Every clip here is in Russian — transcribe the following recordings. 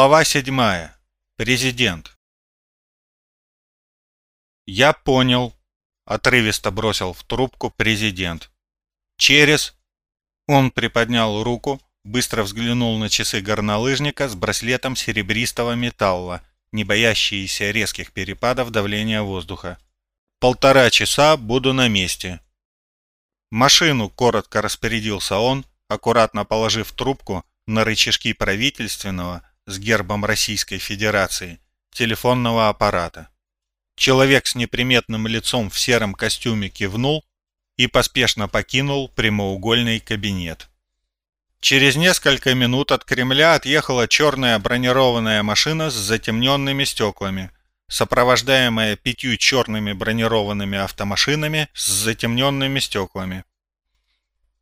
Глава седьмая. Президент. «Я понял», — отрывисто бросил в трубку президент. «Через...» Он приподнял руку, быстро взглянул на часы горнолыжника с браслетом серебристого металла, не боящиеся резких перепадов давления воздуха. «Полтора часа буду на месте». «Машину», — коротко распорядился он, аккуратно положив трубку на рычажки правительственного, с гербом Российской Федерации телефонного аппарата. Человек с неприметным лицом в сером костюме кивнул и поспешно покинул прямоугольный кабинет. Через несколько минут от Кремля отъехала черная бронированная машина с затемненными стеклами, сопровождаемая пятью черными бронированными автомашинами с затемненными стеклами.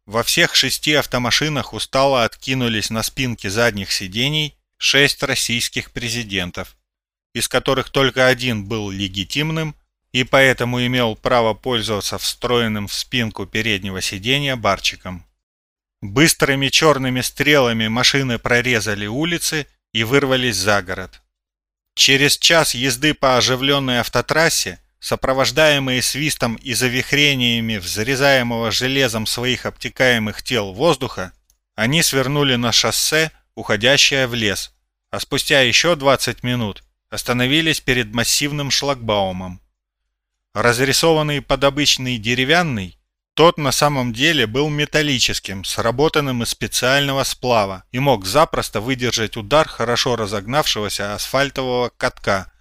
Во всех шести автомашинах устало откинулись на спинки задних сидений шесть российских президентов, из которых только один был легитимным и поэтому имел право пользоваться встроенным в спинку переднего сиденья барчиком. Быстрыми черными стрелами машины прорезали улицы и вырвались за город. Через час езды по оживленной автотрассе, сопровождаемые свистом и завихрениями взрезаемого железом своих обтекаемых тел воздуха, они свернули на шоссе уходящая в лес, а спустя еще 20 минут остановились перед массивным шлагбаумом. Разрисованный под обычный деревянный, тот на самом деле был металлическим, сработанным из специального сплава и мог запросто выдержать удар хорошо разогнавшегося асфальтового катка,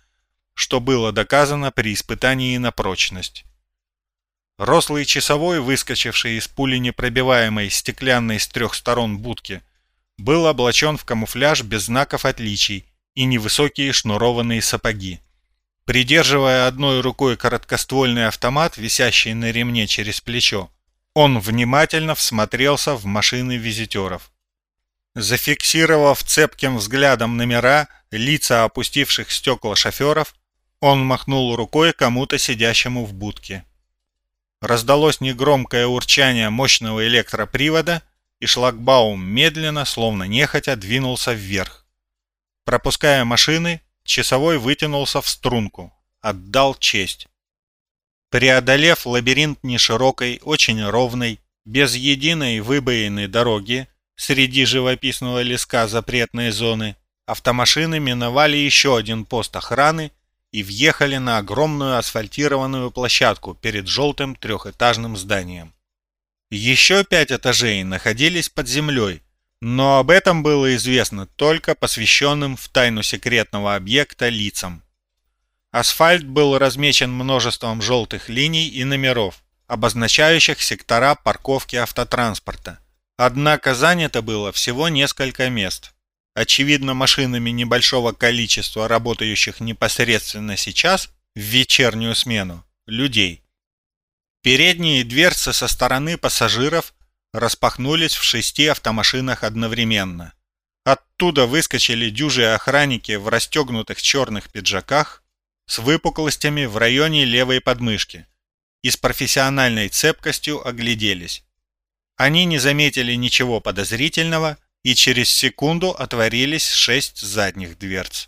что было доказано при испытании на прочность. Рослый часовой, выскочивший из пули непробиваемой стеклянной с трех сторон будки, был облачен в камуфляж без знаков отличий и невысокие шнурованные сапоги. Придерживая одной рукой короткоствольный автомат, висящий на ремне через плечо, он внимательно всмотрелся в машины визитеров. Зафиксировав цепким взглядом номера, лица опустивших стекла шоферов, он махнул рукой кому-то сидящему в будке. Раздалось негромкое урчание мощного электропривода, и шлагбаум медленно, словно нехотя, двинулся вверх. Пропуская машины, часовой вытянулся в струнку, отдал честь. Преодолев лабиринт неширокой, очень ровной, без единой выбоины дороги, среди живописного леска запретной зоны, автомашины миновали еще один пост охраны и въехали на огромную асфальтированную площадку перед желтым трехэтажным зданием. Еще пять этажей находились под землей, но об этом было известно только посвященным в тайну секретного объекта лицам. Асфальт был размечен множеством желтых линий и номеров, обозначающих сектора парковки автотранспорта. Однако занято было всего несколько мест. Очевидно, машинами небольшого количества работающих непосредственно сейчас, в вечернюю смену, людей. Передние дверцы со стороны пассажиров распахнулись в шести автомашинах одновременно. Оттуда выскочили дюжие охранники в расстегнутых черных пиджаках с выпуклостями в районе левой подмышки и с профессиональной цепкостью огляделись. Они не заметили ничего подозрительного, и через секунду отворились шесть задних дверц.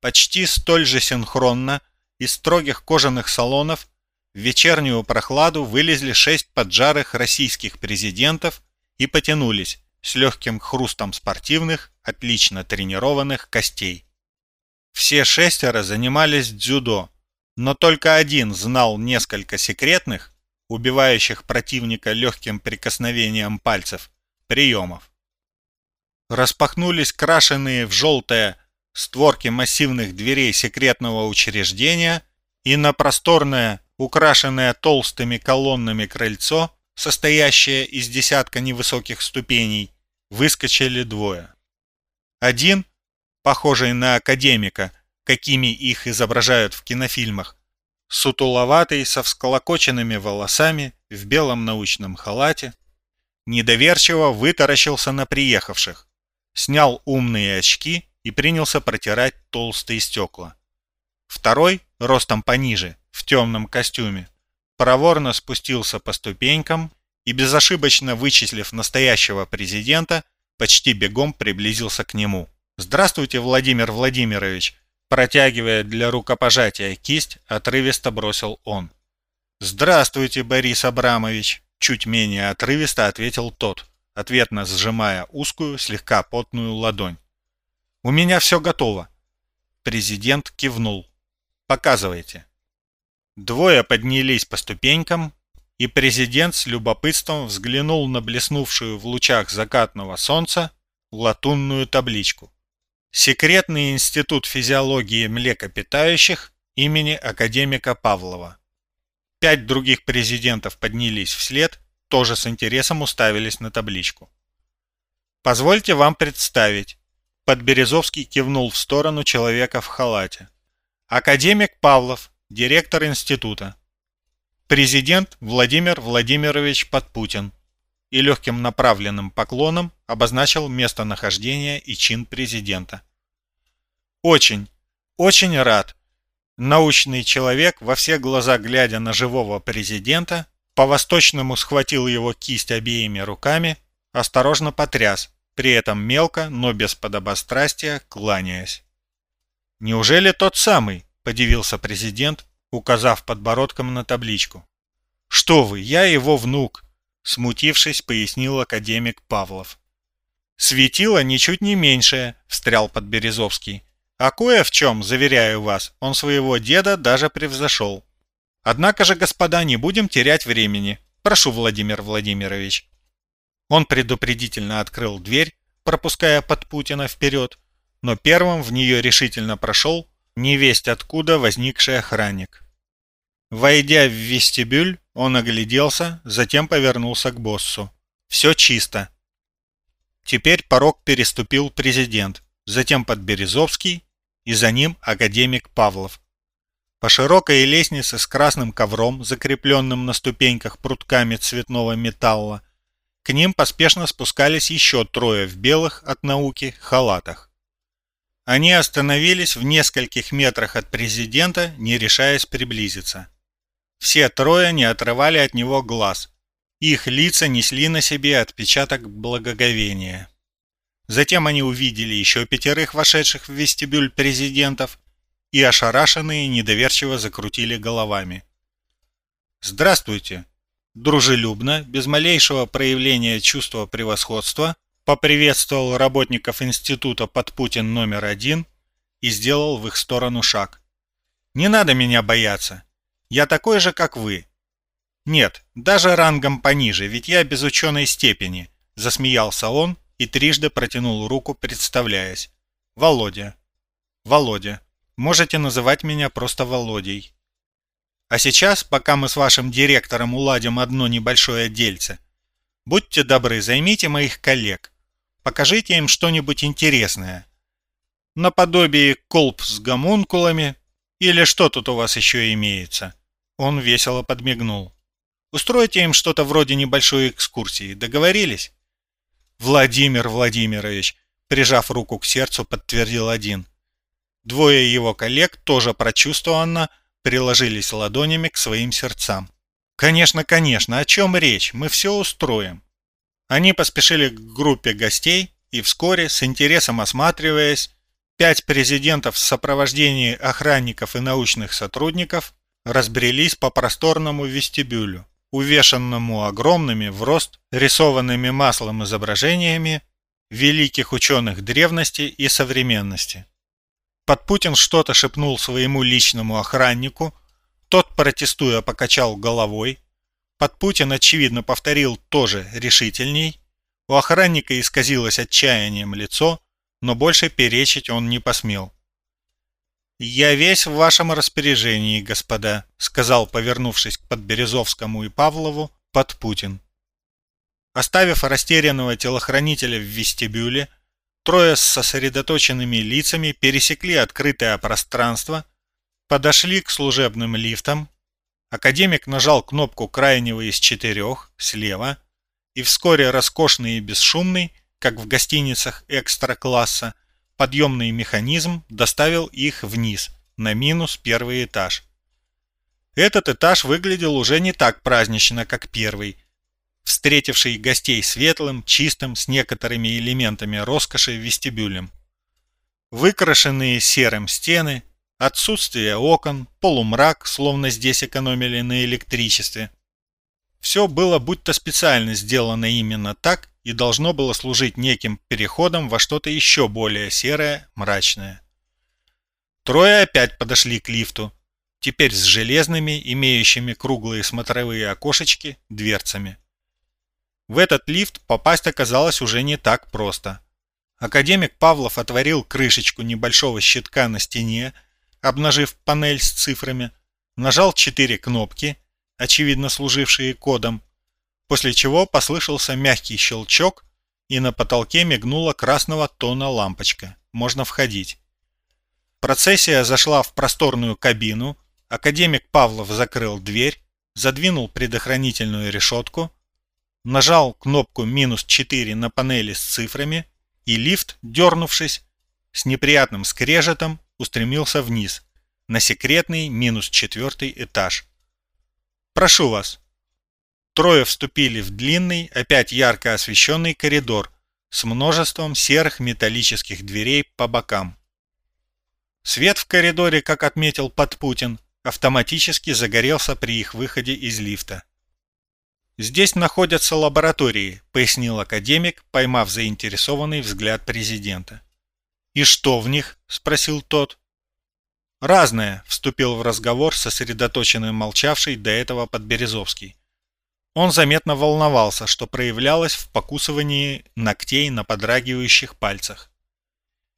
Почти столь же синхронно из строгих кожаных салонов в вечернюю прохладу вылезли шесть поджарых российских президентов и потянулись с легким хрустом спортивных, отлично тренированных костей. Все шестеро занимались дзюдо, но только один знал несколько секретных, убивающих противника легким прикосновением пальцев, приемов. Распахнулись крашеные в желтое створки массивных дверей секретного учреждения, и на просторное украшенное толстыми колоннами крыльцо, состоящее из десятка невысоких ступеней, выскочили двое. Один, похожий на академика, какими их изображают в кинофильмах, сутуловатый, со всколокоченными волосами, в белом научном халате, недоверчиво вытаращился на приехавших, снял умные очки и принялся протирать толстые стекла. Второй, ростом пониже, в темном костюме, проворно спустился по ступенькам и, безошибочно вычислив настоящего президента, почти бегом приблизился к нему. «Здравствуйте, Владимир Владимирович!» Протягивая для рукопожатия кисть, отрывисто бросил он. «Здравствуйте, Борис Абрамович!» Чуть менее отрывисто ответил тот, ответно сжимая узкую, слегка потную ладонь. «У меня все готово!» Президент кивнул. «Показывайте!» Двое поднялись по ступенькам, и президент с любопытством взглянул на блеснувшую в лучах закатного солнца латунную табличку. Секретный институт физиологии млекопитающих имени академика Павлова. Пять других президентов поднялись вслед, тоже с интересом уставились на табличку. «Позвольте вам представить», — Подберезовский кивнул в сторону человека в халате. «Академик Павлов, директор института. Президент Владимир Владимирович Подпутин» и легким направленным поклоном обозначил местонахождение и чин президента. «Очень, очень рад!» Научный человек, во все глаза глядя на живого президента, по-восточному схватил его кисть обеими руками, осторожно потряс, при этом мелко, но без подобострастия, кланяясь. «Неужели тот самый?» – подивился президент, указав подбородком на табличку. «Что вы, я его внук!» Смутившись, пояснил академик Павлов. «Светило ничуть не меньшее», — встрял Подберезовский. «А кое в чем, заверяю вас, он своего деда даже превзошел. Однако же, господа, не будем терять времени. Прошу, Владимир Владимирович». Он предупредительно открыл дверь, пропуская Подпутина вперед, но первым в нее решительно прошел невесть откуда возникший охранник. Войдя в вестибюль, он огляделся, затем повернулся к боссу. «Все чисто». Теперь порог переступил президент, затем Подберезовский и за ним академик Павлов. По широкой лестнице с красным ковром, закрепленным на ступеньках прутками цветного металла, к ним поспешно спускались еще трое в белых от науки халатах. Они остановились в нескольких метрах от президента, не решаясь приблизиться. Все трое не отрывали от него глаз. Их лица несли на себе отпечаток благоговения. Затем они увидели еще пятерых вошедших в вестибюль президентов и ошарашенные недоверчиво закрутили головами. «Здравствуйте!» Дружелюбно, без малейшего проявления чувства превосходства, поприветствовал работников института под Путин номер один и сделал в их сторону шаг. «Не надо меня бояться. Я такой же, как вы. Нет, даже рангом пониже, ведь я без ученой степени, засмеялся он и трижды протянул руку, представляясь. Володя. Володя. Можете называть меня просто Володей. А сейчас, пока мы с вашим директором уладим одно небольшое дельце, будьте добры, займите моих коллег. Покажите им что-нибудь интересное. Наподобие колб с гомункулами или что тут у вас еще имеется. Он весело подмигнул. «Устройте им что-то вроде небольшой экскурсии. Договорились?» «Владимир Владимирович», прижав руку к сердцу, подтвердил один. Двое его коллег, тоже прочувствованно, приложились ладонями к своим сердцам. «Конечно, конечно, о чем речь? Мы все устроим». Они поспешили к группе гостей, и вскоре, с интересом осматриваясь, пять президентов в сопровождении охранников и научных сотрудников разбрелись по просторному вестибюлю, увешанному огромными в рост рисованными маслом изображениями великих ученых древности и современности. Подпутин что-то шепнул своему личному охраннику, тот, протестуя, покачал головой. Подпутин, очевидно, повторил тоже решительней. У охранника исказилось отчаянием лицо, но больше перечить он не посмел. «Я весь в вашем распоряжении, господа», — сказал, повернувшись к Подберезовскому и Павлову, под Путин. Оставив растерянного телохранителя в вестибюле, трое с сосредоточенными лицами пересекли открытое пространство, подошли к служебным лифтам, академик нажал кнопку крайнего из четырех, слева, и вскоре роскошный и бесшумный, как в гостиницах экстра-класса, подъемный механизм доставил их вниз, на минус первый этаж. Этот этаж выглядел уже не так празднично, как первый, встретивший гостей светлым, чистым, с некоторыми элементами роскоши вестибюлем. Выкрашенные серым стены, отсутствие окон, полумрак, словно здесь экономили на электричестве. Все было будто специально сделано именно так и должно было служить неким переходом во что-то еще более серое, мрачное. Трое опять подошли к лифту, теперь с железными, имеющими круглые смотровые окошечки, дверцами. В этот лифт попасть оказалось уже не так просто. Академик Павлов отворил крышечку небольшого щитка на стене, обнажив панель с цифрами, нажал четыре кнопки, очевидно служившие кодом, после чего послышался мягкий щелчок, и на потолке мигнула красного тона лампочка. Можно входить. Процессия зашла в просторную кабину, академик Павлов закрыл дверь, задвинул предохранительную решетку, нажал кнопку минус 4 на панели с цифрами, и лифт, дернувшись, с неприятным скрежетом устремился вниз, на секретный минус четвертый этаж. «Прошу вас». Трое вступили в длинный, опять ярко освещенный коридор с множеством серых металлических дверей по бокам. Свет в коридоре, как отметил Подпутин, автоматически загорелся при их выходе из лифта. «Здесь находятся лаборатории», — пояснил академик, поймав заинтересованный взгляд президента. «И что в них?» — спросил тот. «Разное», — вступил в разговор сосредоточенный молчавший до этого Подберезовский. Он заметно волновался, что проявлялось в покусывании ногтей на подрагивающих пальцах.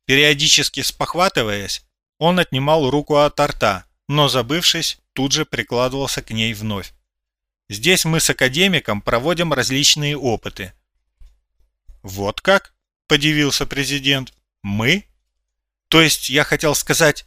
Периодически спохватываясь, он отнимал руку от рта, но, забывшись, тут же прикладывался к ней вновь. Здесь мы с академиком проводим различные опыты. Вот как? Подивился президент. Мы? То есть я хотел сказать,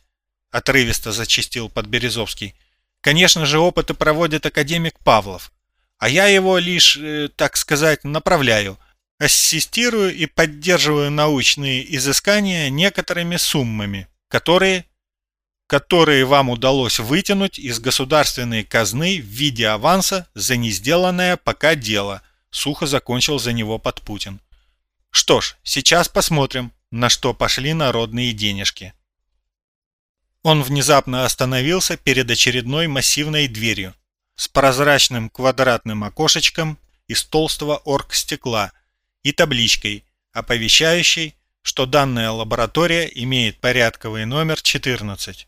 отрывисто зачистил Подберезовский. Конечно же, опыты проводит академик Павлов, а я его лишь, э, так сказать, направляю, ассистирую и поддерживаю научные изыскания некоторыми суммами, которые которые вам удалось вытянуть из государственной казны в виде аванса за несделанное пока дело, сухо закончил за него Подпутин. Что ж, сейчас посмотрим, на что пошли народные денежки. Он внезапно остановился перед очередной массивной дверью с прозрачным квадратным окошечком из толстого оргстекла и табличкой, оповещающей, что данная лаборатория имеет порядковый номер 14.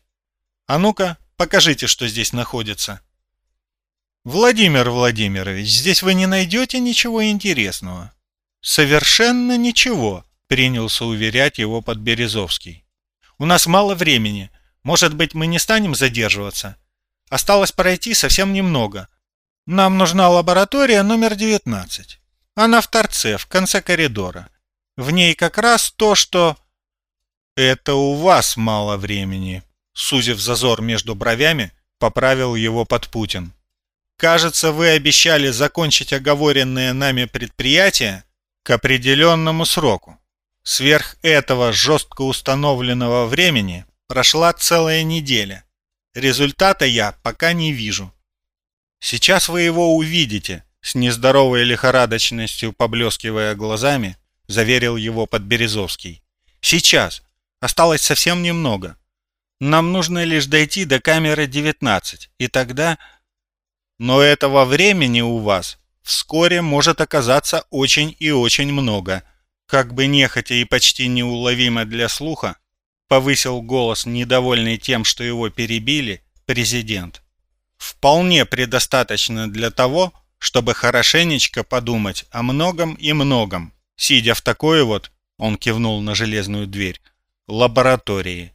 А ну-ка, покажите, что здесь находится. Владимир Владимирович, здесь вы не найдете ничего интересного. Совершенно ничего, принялся уверять его Подберезовский. У нас мало времени. Может быть, мы не станем задерживаться? Осталось пройти совсем немного. Нам нужна лаборатория номер 19. Она в торце, в конце коридора. В ней как раз то, что... Это у вас мало времени, сузив зазор между бровями, поправил его Подпутин. «Кажется, вы обещали закончить оговоренное нами предприятие к определенному сроку. Сверх этого жестко установленного времени прошла целая неделя. Результата я пока не вижу. Сейчас вы его увидите, с нездоровой лихорадочностью поблескивая глазами, заверил его Подберезовский. Сейчас. Осталось совсем немного. Нам нужно лишь дойти до камеры 19, и тогда... Но этого времени у вас вскоре может оказаться очень и очень много. Как бы нехотя и почти неуловимо для слуха, повысил голос, недовольный тем, что его перебили, президент. Вполне предостаточно для того, чтобы хорошенечко подумать о многом и многом, сидя в такой вот, он кивнул на железную дверь, лаборатории.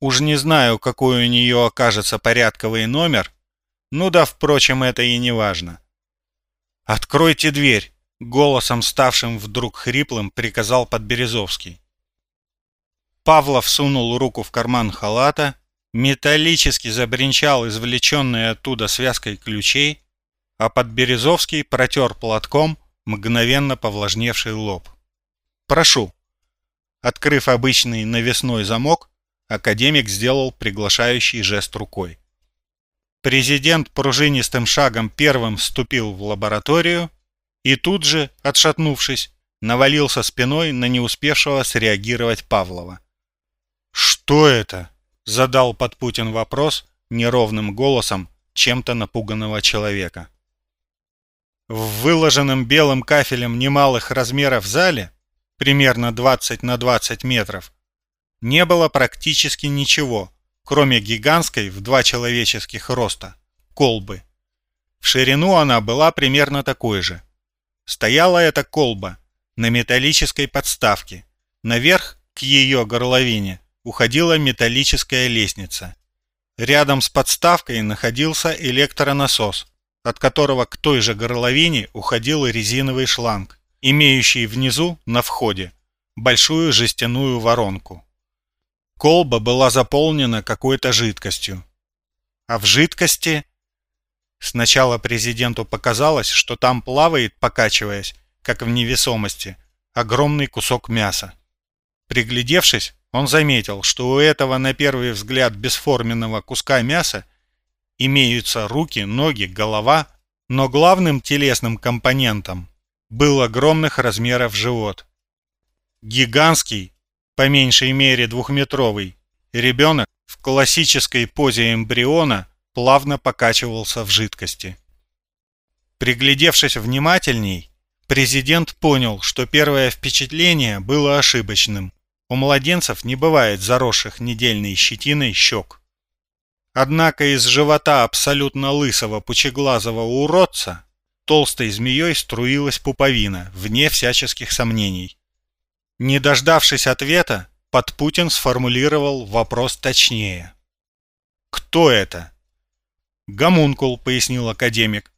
Уж не знаю, какой у нее окажется порядковый номер. Ну да, впрочем, это и не важно. «Откройте дверь!» — голосом, ставшим вдруг хриплым, приказал Подберезовский. Павлов сунул руку в карман халата, металлически забринчал извлеченной оттуда связкой ключей, а Подберезовский протер платком мгновенно повлажневший лоб. «Прошу». Открыв обычный навесной замок, Академик сделал приглашающий жест рукой. Президент пружинистым шагом первым вступил в лабораторию и тут же, отшатнувшись, навалился спиной на не успевшего среагировать Павлова. «Что это?» — задал под Путин вопрос неровным голосом чем-то напуганного человека. В выложенном белым кафелем немалых размеров зале, примерно 20 на 20 метров, не было практически ничего, кроме гигантской в два человеческих роста колбы. В ширину она была примерно такой же. Стояла эта колба на металлической подставке. Наверх, к ее горловине, уходила металлическая лестница. Рядом с подставкой находился электронасос, от которого к той же горловине уходил резиновый шланг, имеющий внизу, на входе, большую жестяную воронку. Колба была заполнена какой-то жидкостью. А в жидкости... Сначала президенту показалось, что там плавает, покачиваясь, как в невесомости, огромный кусок мяса. Приглядевшись, он заметил, что у этого на первый взгляд бесформенного куска мяса имеются руки, ноги, голова, но главным телесным компонентом был огромных размеров живот. Гигантский, по меньшей мере двухметровый, ребенок в классической позе эмбриона плавно покачивался в жидкости. Приглядевшись внимательней, президент понял, что первое впечатление было ошибочным. У младенцев не бывает заросших недельной щетиной щек. Однако из живота абсолютно лысого пучеглазого уродца толстой змеей струилась пуповина, вне всяческих сомнений. Не дождавшись ответа, Подпутин сформулировал вопрос точнее. «Кто это?» «Гомункул», — пояснил академик.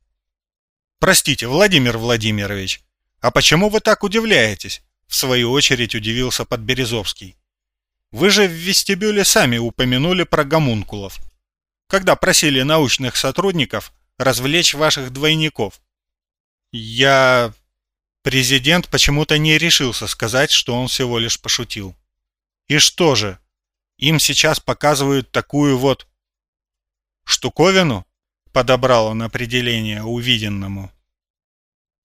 «Простите, Владимир Владимирович, а почему вы так удивляетесь?» В свою очередь удивился Подберезовский. «Вы же в вестибюле сами упомянули про гомункулов когда просили научных сотрудников развлечь ваших двойников. Я... Президент почему-то не решился сказать, что он всего лишь пошутил. И что же, им сейчас показывают такую вот... Штуковину? Подобрал он определение увиденному.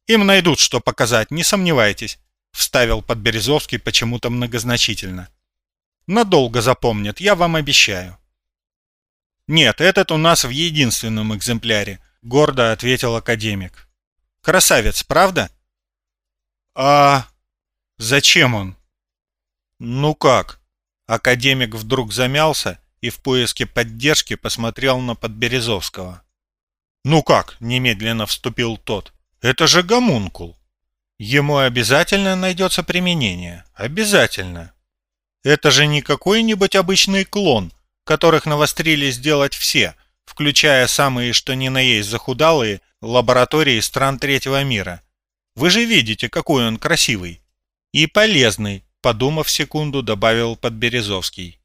Им найдут, что показать, не сомневайтесь, вставил Подберезовский почему-то многозначительно. Надолго запомнят, я вам обещаю. «Нет, этот у нас в единственном экземпляре», — гордо ответил академик. «Красавец, правда?» «А зачем он?» «Ну как?» Академик вдруг замялся и в поиске поддержки посмотрел на Подберезовского. «Ну как?» — немедленно вступил тот. «Это же гомункул. Ему обязательно найдется применение. Обязательно. Это же не какой-нибудь обычный клон, которых навострили сделать все, включая самые что ни на есть захудалые лаборатории стран третьего мира. Вы же видите, какой он красивый. И полезный, подумав секунду, добавил Подберезовский.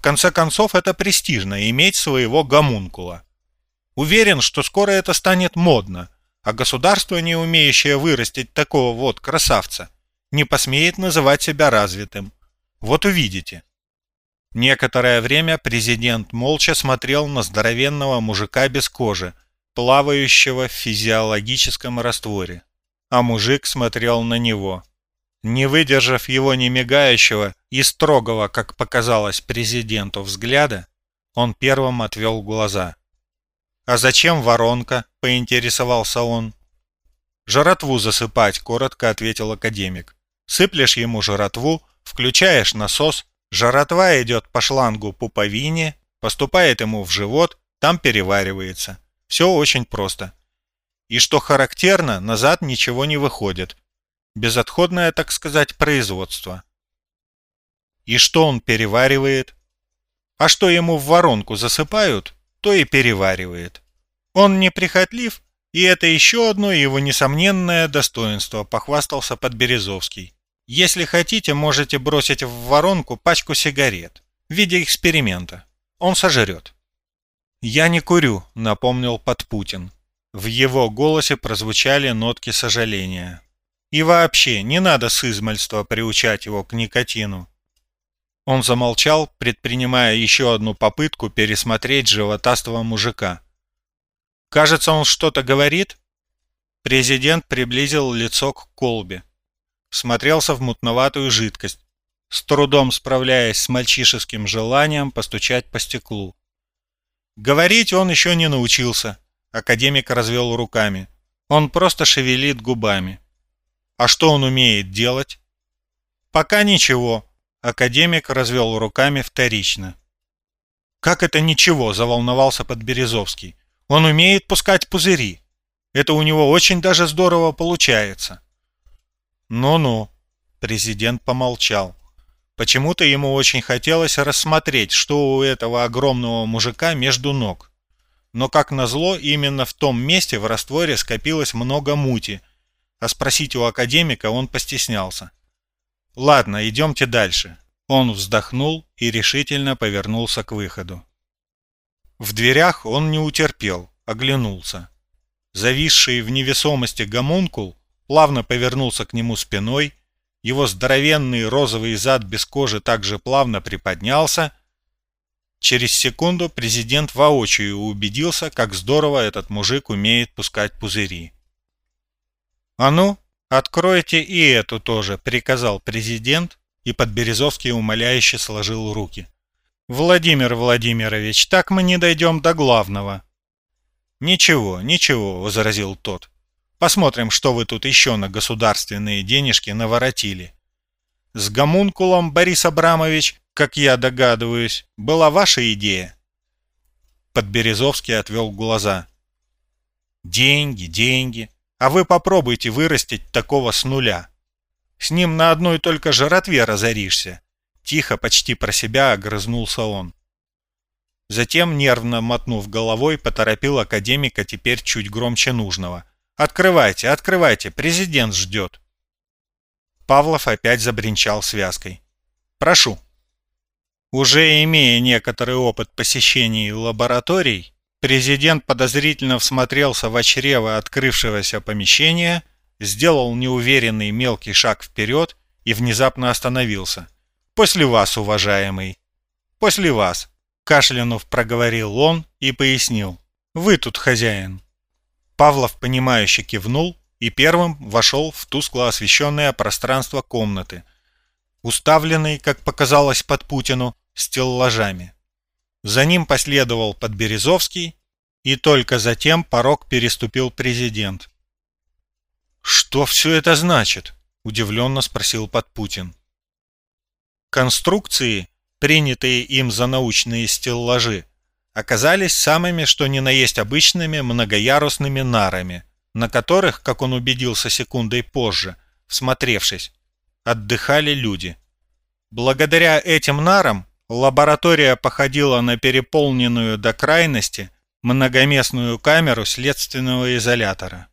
В конце концов, это престижно иметь своего гомункула. Уверен, что скоро это станет модно, а государство, не умеющее вырастить такого вот красавца, не посмеет называть себя развитым. Вот увидите. Некоторое время президент молча смотрел на здоровенного мужика без кожи, плавающего в физиологическом растворе. А мужик смотрел на него. Не выдержав его немигающего и строгого, как показалось президенту, взгляда, он первым отвел глаза. «А зачем воронка?» – поинтересовался он. «Жратву засыпать», – коротко ответил академик. «Сыплешь ему жратву, включаешь насос, Жаротва идет по шлангу пуповине, поступает ему в живот, там переваривается. Все очень просто. И что характерно, назад ничего не выходит. Безотходное, так сказать, производство. И что он переваривает? А что ему в воронку засыпают, то и переваривает. Он неприхотлив, и это еще одно его несомненное достоинство, похвастался Подберезовский. Если хотите, можете бросить в воронку пачку сигарет в виде эксперимента. Он сожрет. «Я не курю», — напомнил Подпутин. В его голосе прозвучали нотки сожаления. «И вообще, не надо с измальства приучать его к никотину». Он замолчал, предпринимая еще одну попытку пересмотреть животастого мужика. «Кажется, он что-то говорит?» Президент приблизил лицо к колбе смотрелся в мутноватую жидкость. с трудом справляясь с мальчишеским желанием постучать по стеклу. Говорить он еще не научился, академик развел руками. Он просто шевелит губами. А что он умеет делать? Пока ничего, академик развел руками вторично. Как это ничего, заволновался Подберезовский. Он умеет пускать пузыри. Это у него очень даже здорово получается. Ну-ну, президент помолчал. Почему-то ему очень хотелось рассмотреть, что у этого огромного мужика между ног. Но, как назло, именно в том месте в растворе скопилось много мути, а спросить у академика он постеснялся. «Ладно, идемте дальше». Он вздохнул и решительно повернулся к выходу. В дверях он не утерпел, оглянулся. Зависший в невесомости гомункул плавно повернулся к нему спиной его здоровенный розовый зад без кожи также плавно приподнялся. Через секунду президент воочию убедился, как здорово этот мужик умеет пускать пузыри. «А ну, откройте и эту тоже», — приказал президент, и Подберезовский умоляюще сложил руки. «Владимир Владимирович, так мы не дойдем до главного». «Ничего, ничего», — возразил тот. Посмотрим, что вы тут еще на государственные денежки наворотили. С гомункулом, Борис Абрамович, как я догадываюсь, была ваша идея?» Подберезовский отвел глаза. «Деньги, деньги. А вы попробуйте вырастить такого с нуля. С ним на одной только жратве разоришься». Тихо, почти про себя огрызнулся он. Затем, нервно мотнув головой, поторопил академика теперь чуть громче нужного. «Открывайте, открывайте, президент ждет!» Павлов опять забринчал связкой. «Прошу». Уже имея некоторый опыт посещений лабораторий, президент подозрительно всмотрелся в чрево открывшегося помещения, сделал неуверенный мелкий шаг вперед и внезапно остановился. «После вас, уважаемый!» «После вас!» – кашлянув проговорил он и пояснил. «Вы тут хозяин!» Павлов, понимающе кивнул и первым вошел в тускло освещенное пространство комнаты, уставленный, как показалось под Путину, стеллажами. За ним последовал Подберезовский, и только затем порог переступил президент. «Что все это значит?» – удивленно спросил Подпутин. Конструкции, принятые им за научные стеллажи, оказались самыми что ни на есть обычными многоярусными нарами, на которых, как он убедился секундой позже, всмотревшись, отдыхали люди. Благодаря этим нарам лаборатория походила на переполненную до крайности многоместную камеру следственного изолятора.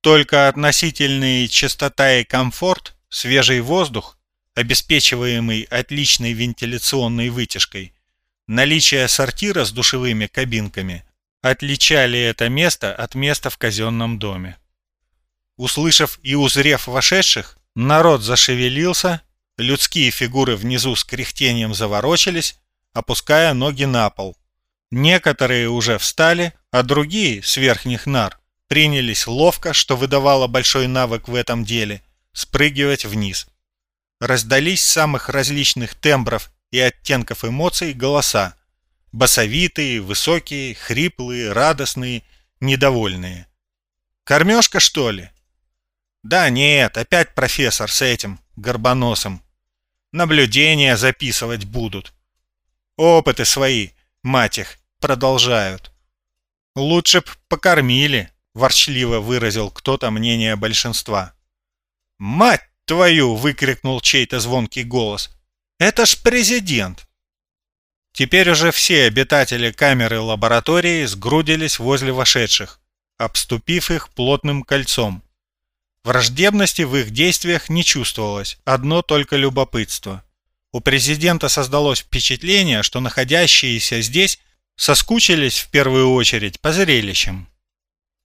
Только относительные чистота и комфорт, свежий воздух, обеспечиваемый отличной вентиляционной вытяжкой – Наличие сортира с душевыми кабинками отличали это место от места в казенном доме. Услышав и узрев вошедших, народ зашевелился, людские фигуры внизу с кряхтением заворочились, опуская ноги на пол. Некоторые уже встали, а другие, с верхних нар, принялись ловко, что выдавало большой навык в этом деле, спрыгивать вниз. Раздались самых различных тембров и оттенков эмоций голоса. Басовитые, высокие, хриплые, радостные, недовольные. «Кормежка, что ли?» «Да нет, опять профессор с этим, горбоносом. Наблюдения записывать будут. Опыты свои, мать их, продолжают. Лучше б покормили», — ворчливо выразил кто-то мнение большинства. «Мать твою!» — выкрикнул чей-то звонкий голос. Это ж президент!» Теперь уже все обитатели камеры лаборатории сгрудились возле вошедших, обступив их плотным кольцом. Враждебности в их действиях не чувствовалось, одно только любопытство. У президента создалось впечатление, что находящиеся здесь соскучились в первую очередь по зрелищам.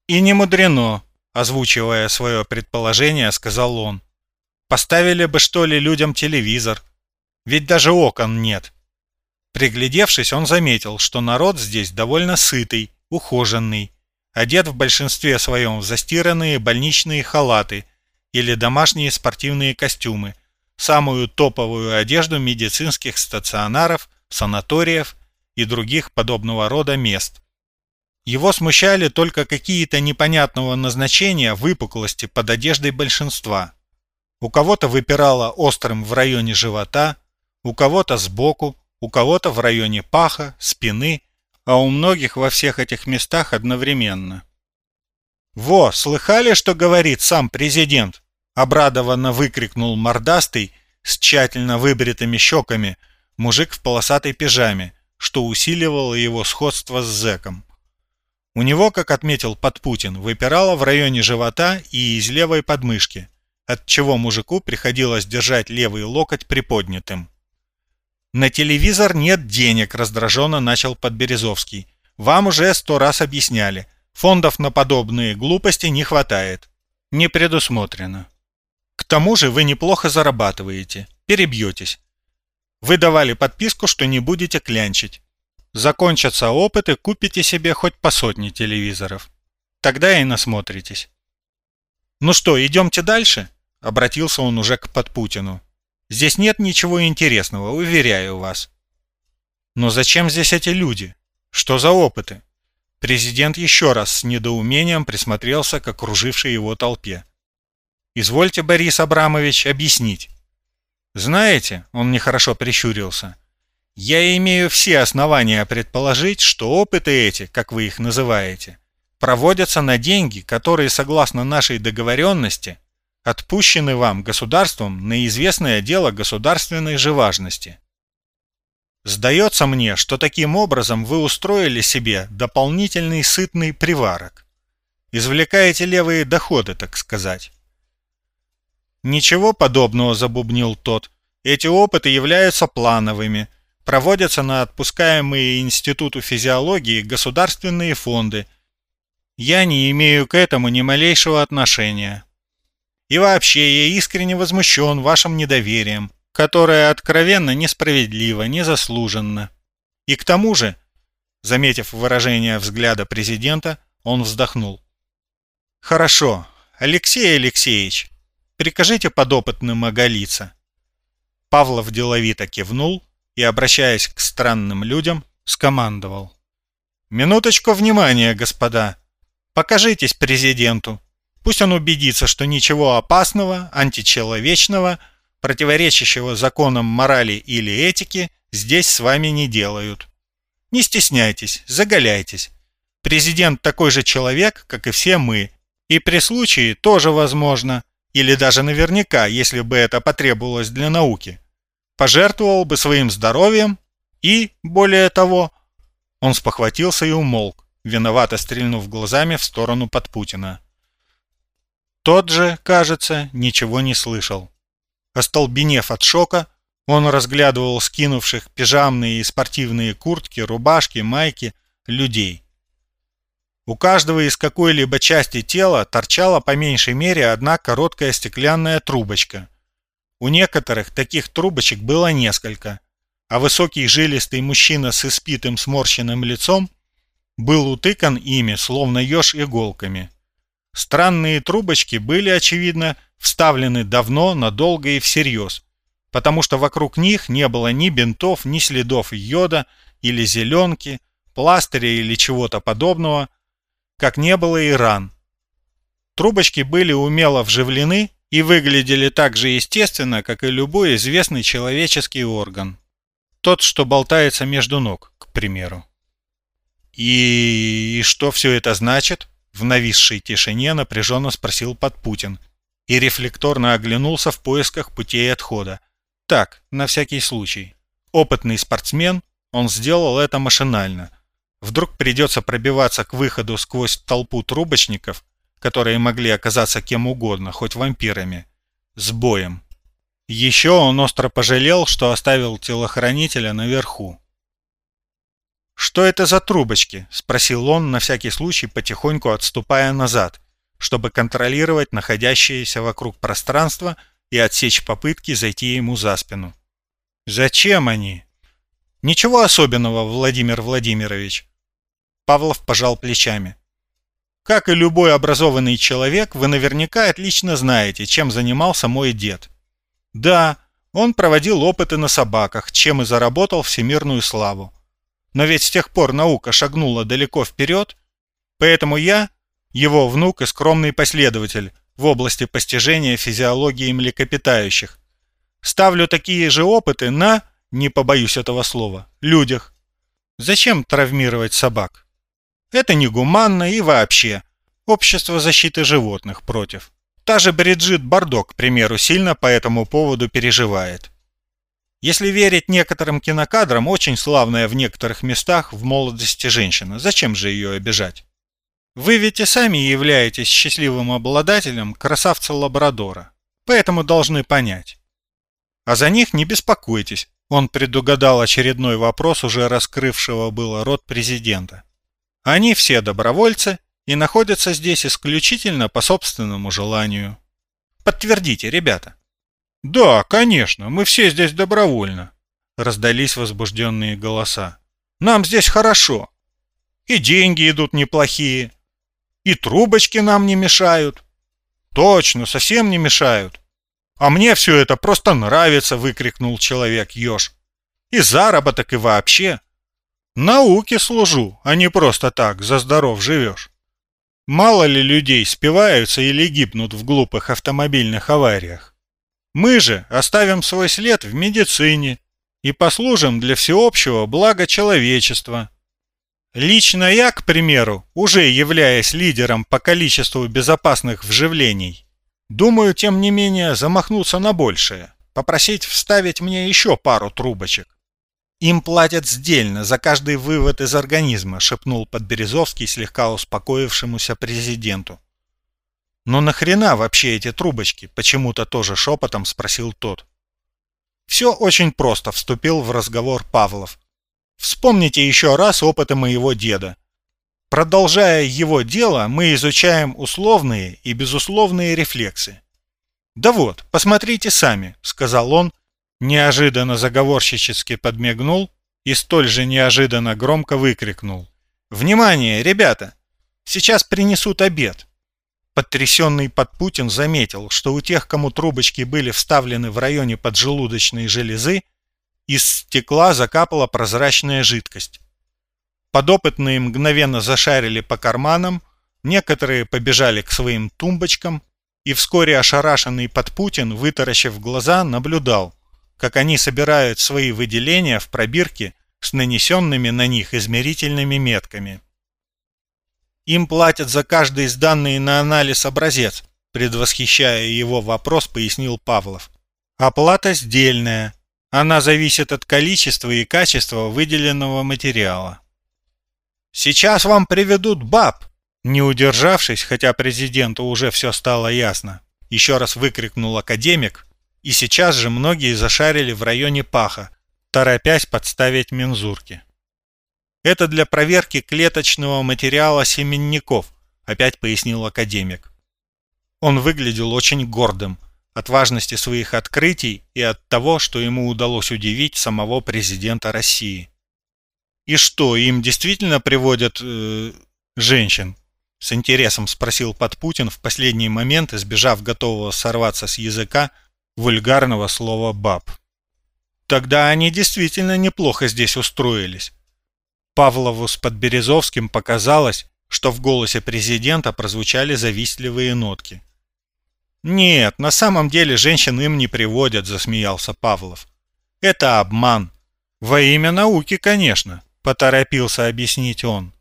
«И не мудрено», — озвучивая свое предположение, сказал он. «Поставили бы, что ли, людям телевизор, ведь даже окон нет. Приглядевшись, он заметил, что народ здесь довольно сытый, ухоженный, одет в большинстве своем в застиранные больничные халаты или домашние спортивные костюмы, самую топовую одежду медицинских стационаров, санаториев и других подобного рода мест. Его смущали только какие-то непонятного назначения выпуклости под одеждой большинства. У кого-то выпирало острым в районе живота, у кого-то сбоку, у кого-то в районе паха, спины, а у многих во всех этих местах одновременно. «Во, слыхали, что говорит сам президент?» — обрадованно выкрикнул мордастый с тщательно выбритыми щеками мужик в полосатой пижаме, что усиливало его сходство с зэком. У него, как отметил Подпутин, выпирало в районе живота и из левой подмышки, от чего мужику приходилось держать левый локоть приподнятым. «На телевизор нет денег», — раздраженно начал Подберезовский. «Вам уже сто раз объясняли. Фондов на подобные глупости не хватает. Не предусмотрено. К тому же вы неплохо зарабатываете. Перебьетесь. Вы давали подписку, что не будете клянчить. Закончатся опыты, купите себе хоть по сотне телевизоров. Тогда и насмотритесь. Ну что, идемте дальше?» Обратился он уже к Подпутину. Здесь нет ничего интересного, уверяю вас. Но зачем здесь эти люди? Что за опыты? Президент еще раз с недоумением присмотрелся к окружившей его толпе. «Извольте, Борис Абрамович, объяснить». «Знаете», — он нехорошо прищурился, — «я имею все основания предположить, что опыты эти, как вы их называете, проводятся на деньги, которые, согласно нашей договоренности, отпущены вам государством на известное дело государственной же важности. Сдается мне, что таким образом вы устроили себе дополнительный сытный приварок. Извлекаете левые доходы, так сказать. Ничего подобного, забубнил тот. Эти опыты являются плановыми, проводятся на отпускаемые Институту физиологии государственные фонды. Я не имею к этому ни малейшего отношения. И вообще, я искренне возмущен вашим недоверием, которое откровенно несправедливо, незаслуженно. И к тому же, заметив выражение взгляда президента, он вздохнул. «Хорошо, Алексей Алексеевич, прикажите подопытным оголиться». Павлов деловито кивнул и, обращаясь к странным людям, скомандовал. «Минуточку внимания, господа! Покажитесь президенту!» Пусть он убедится, что ничего опасного, античеловечного, противоречащего законам морали или этики здесь с вами не делают. Не стесняйтесь, заголяйтесь. Президент такой же человек, как и все мы, и при случае тоже возможно, или даже наверняка, если бы это потребовалось для науки, пожертвовал бы своим здоровьем и, более того, он спохватился и умолк, виновато стрельнув глазами в сторону под Путина. Тот же, кажется, ничего не слышал. Остолбенев от шока, он разглядывал скинувших пижамные и спортивные куртки, рубашки, майки людей. У каждого из какой-либо части тела торчала по меньшей мере одна короткая стеклянная трубочка. У некоторых таких трубочек было несколько, а высокий жилистый мужчина с испитым сморщенным лицом был утыкан ими, словно еж иголками. Странные трубочки были, очевидно, вставлены давно, надолго и всерьез, потому что вокруг них не было ни бинтов, ни следов йода или зеленки, пластыря или чего-то подобного, как не было и ран. Трубочки были умело вживлены и выглядели так же естественно, как и любой известный человеческий орган. Тот, что болтается между ног, к примеру. И, и что все это значит? В нависшей тишине напряженно спросил Подпутин и рефлекторно оглянулся в поисках путей отхода. Так, на всякий случай. Опытный спортсмен, он сделал это машинально. Вдруг придется пробиваться к выходу сквозь толпу трубочников, которые могли оказаться кем угодно, хоть вампирами, с боем. Еще он остро пожалел, что оставил телохранителя наверху. «Что это за трубочки?» – спросил он, на всякий случай потихоньку отступая назад, чтобы контролировать находящееся вокруг пространство и отсечь попытки зайти ему за спину. «Зачем они?» «Ничего особенного, Владимир Владимирович». Павлов пожал плечами. «Как и любой образованный человек, вы наверняка отлично знаете, чем занимался мой дед. Да, Он проводил опыты на собаках, чем и заработал всемирную славу. Но ведь с тех пор наука шагнула далеко вперед, поэтому я, его внук и скромный последователь в области постижения физиологии млекопитающих, ставлю такие же опыты на, не побоюсь этого слова, людях. Зачем травмировать собак? Это негуманно и вообще. Общество защиты животных против. Та же Бриджит Бардо, к примеру, сильно по этому поводу переживает. Если верить некоторым кинокадрам, очень славная в некоторых местах в молодости женщина. Зачем же ее обижать? Вы ведь и сами являетесь счастливым обладателем красавца-лабрадора, поэтому должны понять. А за них не беспокойтесь, он предугадал очередной вопрос уже раскрывшего было рот президента. Они все добровольцы и находятся здесь исключительно по собственному желанию. Подтвердите, ребята. Да, конечно, мы все здесь добровольно. Раздались возбужденные голоса. Нам здесь хорошо. И деньги идут неплохие. И трубочки нам не мешают. Точно, совсем не мешают. А мне все это просто нравится, выкрикнул человек еж. И заработок, и вообще. Науке служу, а не просто так, за здоров живешь. Мало ли людей спиваются или гибнут в глупых автомобильных авариях. Мы же оставим свой след в медицине и послужим для всеобщего блага человечества. Лично я, к примеру, уже являясь лидером по количеству безопасных вживлений, думаю, тем не менее, замахнуться на большее, попросить вставить мне еще пару трубочек. «Им платят сдельно за каждый вывод из организма», — шепнул Подберезовский слегка успокоившемуся президенту. «Но нахрена вообще эти трубочки?» — почему-то тоже шепотом спросил тот. «Все очень просто», — вступил в разговор Павлов. «Вспомните еще раз опыты моего деда. Продолжая его дело, мы изучаем условные и безусловные рефлексы. «Да вот, посмотрите сами», — сказал он, неожиданно заговорщически подмигнул и столь же неожиданно громко выкрикнул. «Внимание, ребята! Сейчас принесут обед!» Потрясенный Подпутин заметил, что у тех, кому трубочки были вставлены в районе поджелудочной железы, из стекла закапала прозрачная жидкость. Подопытные мгновенно зашарили по карманам, некоторые побежали к своим тумбочкам, и вскоре ошарашенный Подпутин, вытаращив глаза, наблюдал, как они собирают свои выделения в пробирке с нанесенными на них измерительными метками. Им платят за каждый сданный на анализ образец, предвосхищая его вопрос, пояснил Павлов. Оплата сдельная. Она зависит от количества и качества выделенного материала. «Сейчас вам приведут баб!» Не удержавшись, хотя президенту уже все стало ясно, еще раз выкрикнул академик, и сейчас же многие зашарили в районе паха, торопясь подставить мензурки. Это для проверки клеточного материала семенников, опять пояснил академик. Он выглядел очень гордым от важности своих открытий и от того, что ему удалось удивить самого президента России. И что, им действительно приводят э, женщин? С интересом спросил Подпутин в последний момент, избежав готового сорваться с языка вульгарного слова «баб». Тогда они действительно неплохо здесь устроились. Павлову с Подберезовским показалось, что в голосе президента прозвучали завистливые нотки. «Нет, на самом деле женщин им не приводят», — засмеялся Павлов. «Это обман. Во имя науки, конечно», — поторопился объяснить он.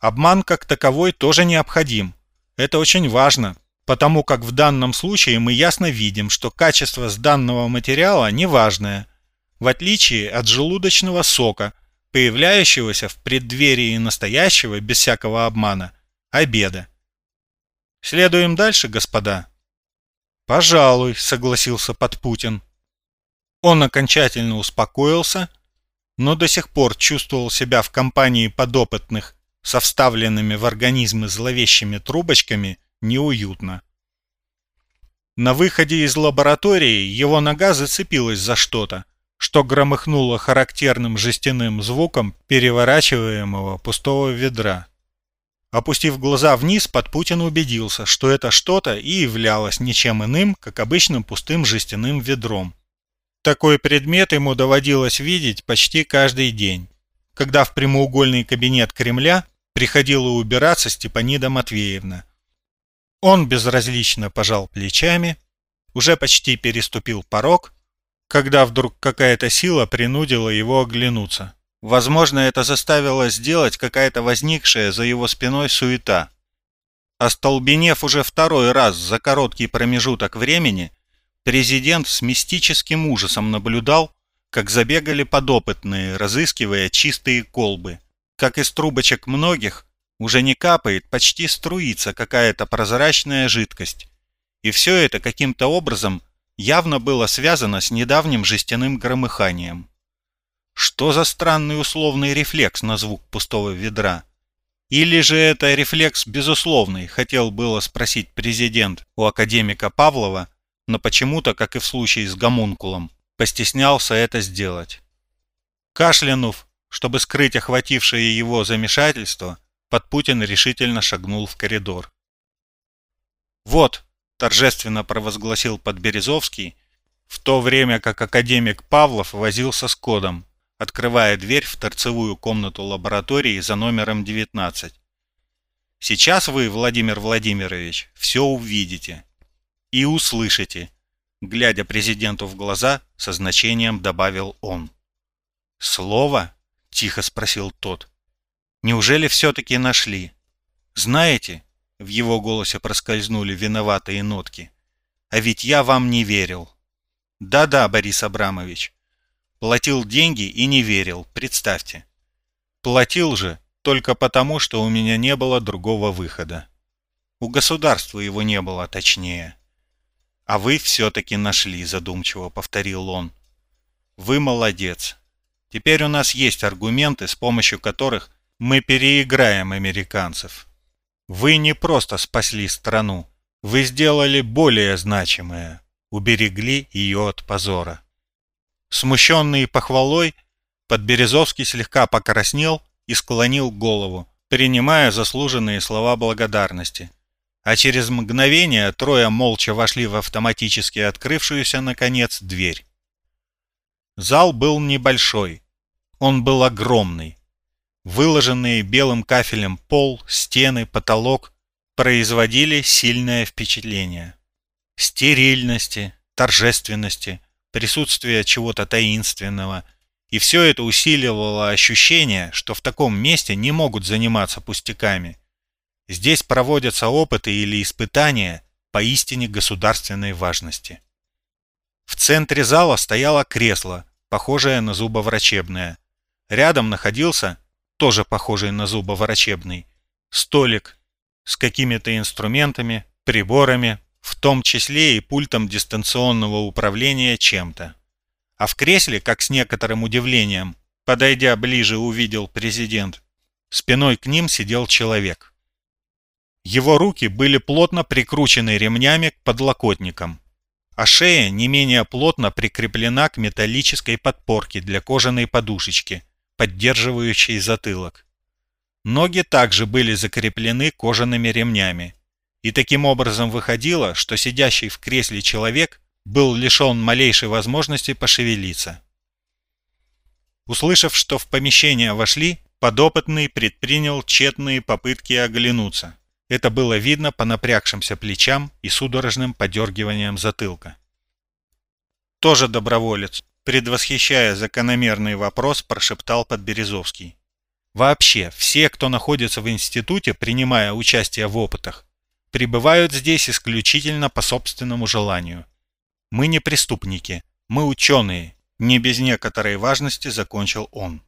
«Обман как таковой тоже необходим. Это очень важно, потому как в данном случае мы ясно видим, что качество с данного материала неважное, в отличие от желудочного сока, появляющегося в преддверии настоящего, без всякого обмана, обеда. Следуем дальше, господа. Пожалуй, согласился Подпутин. Он окончательно успокоился, но до сих пор чувствовал себя в компании подопытных со вставленными в организмы зловещими трубочками неуютно. На выходе из лаборатории его нога зацепилась за что-то, что громыхнуло характерным жестяным звуком переворачиваемого пустого ведра. Опустив глаза вниз, Подпутин убедился, что это что-то и являлось ничем иным, как обычным пустым жестяным ведром. Такой предмет ему доводилось видеть почти каждый день, когда в прямоугольный кабинет Кремля приходила убираться Степанида Матвеевна. Он безразлично пожал плечами, уже почти переступил порог, когда вдруг какая-то сила принудила его оглянуться. Возможно, это заставило сделать какая-то возникшая за его спиной суета. Остолбенев уже второй раз за короткий промежуток времени, президент с мистическим ужасом наблюдал, как забегали подопытные, разыскивая чистые колбы. Как из трубочек многих уже не капает, почти струится какая-то прозрачная жидкость. И все это каким-то образом явно было связано с недавним жестяным громыханием. Что за странный условный рефлекс на звук пустого ведра? Или же это рефлекс безусловный, хотел было спросить президент у академика Павлова, но почему-то, как и в случае с гомункулом, постеснялся это сделать. Кашлянув, чтобы скрыть охватившее его замешательство, Подпутин решительно шагнул в коридор. «Вот», – торжественно провозгласил Подберезовский, в то время как академик Павлов возился с кодом, открывая дверь в торцевую комнату лаборатории за номером 19. «Сейчас вы, Владимир Владимирович, все увидите и услышите», глядя президенту в глаза, со значением добавил он. «Слово?» – тихо спросил тот. «Неужели все-таки нашли? Знаете?» – в его голосе проскользнули виноватые нотки. «А ведь я вам не верил». «Да-да, Борис Абрамович, Платил деньги и не верил, представьте. Платил же только потому, что у меня не было другого выхода. У государства его не было, точнее. А вы все-таки нашли, задумчиво повторил он. Вы молодец. Теперь у нас есть аргументы, с помощью которых мы переиграем американцев. Вы не просто спасли страну, вы сделали более значимое, уберегли ее от позора. Смущенный похвалой, Подберезовский слегка покраснел и склонил голову, принимая заслуженные слова благодарности. А через мгновение трое молча вошли в автоматически открывшуюся, наконец, дверь. Зал был небольшой. Он был огромный. Выложенные белым кафелем пол, стены, потолок производили сильное впечатление. Стерильности, торжественности – присутствие чего-то таинственного, и все это усиливало ощущение, что в таком месте не могут заниматься пустяками. Здесь проводятся опыты или испытания поистине государственной важности. В центре зала стояло кресло, похожее на зубоврачебное. Рядом находился, тоже похожий на зубоврачебный, столик с какими-то инструментами, приборами, в том числе и пультом дистанционного управления чем-то. А в кресле, как с некоторым удивлением, подойдя ближе, увидел президент, спиной к ним сидел человек. Его руки были плотно прикручены ремнями к подлокотникам, а шея не менее плотно прикреплена к металлической подпорке для кожаной подушечки, поддерживающей затылок. Ноги также были закреплены кожаными ремнями, и таким образом выходило, что сидящий в кресле человек был лишен малейшей возможности пошевелиться. Услышав, что в помещение вошли, подопытный предпринял тщетные попытки оглянуться. Это было видно по напрягшимся плечам и судорожным подергиваниям затылка. «Тоже доброволец», предвосхищая закономерный вопрос, прошептал Подберезовский. «Вообще, все, кто находится в институте, принимая участие в опытах, пребывают здесь исключительно по собственному желанию. Мы не преступники, мы ученые, не без некоторой важности закончил он.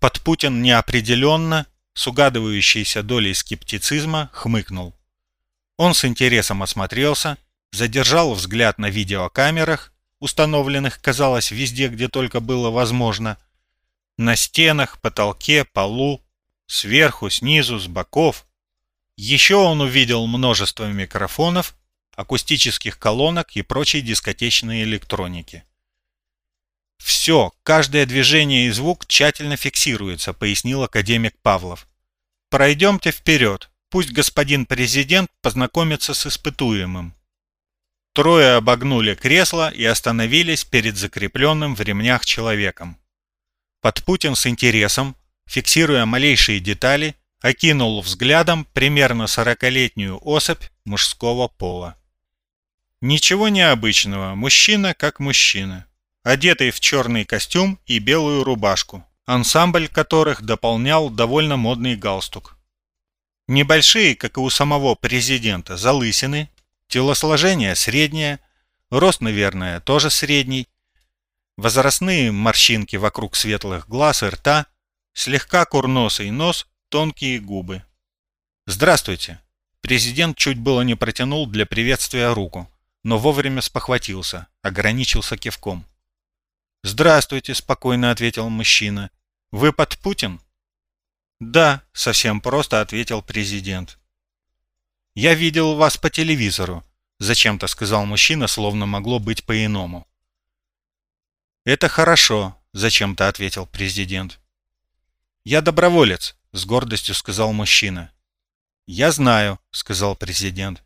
Подпутин неопределенно, с угадывающейся долей скептицизма, хмыкнул. Он с интересом осмотрелся, задержал взгляд на видеокамерах, установленных, казалось, везде, где только было возможно, на стенах, потолке, полу, сверху, снизу, с боков, еще он увидел множество микрофонов, акустических колонок и прочей дискотечной электроники. «Все, каждое движение и звук тщательно фиксируется», — пояснил академик Павлов. «Пройдемте вперед, пусть господин президент познакомится с испытуемым». Трое обогнули кресло и остановились перед закрепленным в ремнях человеком. Подпутин с интересом, фиксируя малейшие детали, окинул взглядом примерно сорокалетнюю особь мужского пола. Ничего необычного, мужчина как мужчина, одетый в черный костюм и белую рубашку, ансамбль которых дополнял довольно модный галстук. Небольшие, как и у самого президента, залысины Телосложение среднее, рост, наверное, тоже средний. Возрастные морщинки вокруг светлых глаз и рта, слегка курносый нос, тонкие губы. «Здравствуйте!» Президент чуть было не протянул для приветствия руку, но вовремя спохватился, ограничился кивком. «Здравствуйте», — спокойно ответил мужчина. «Вы под Путин?» «Да», — совсем просто ответил президент. «Я видел вас по телевизору», — зачем-то сказал мужчина, словно могло быть по-иному. «Это хорошо», — зачем-то ответил президент. «Я доброволец», — с гордостью сказал мужчина. «Я знаю», — сказал президент.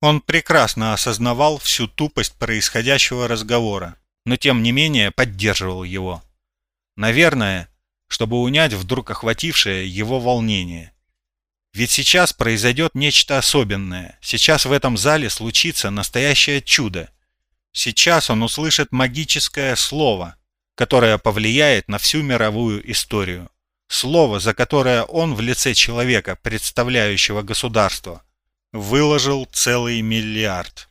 Он прекрасно осознавал всю тупость происходящего разговора, но тем не менее поддерживал его. Наверное, чтобы унять вдруг охватившее его волнение. Ведь сейчас произойдет нечто особенное. Сейчас в этом зале случится настоящее чудо. Сейчас он услышит магическое слово, которое повлияет на всю мировую историю. Слово, за которое он в лице человека, представляющего государство, выложил целый миллиард.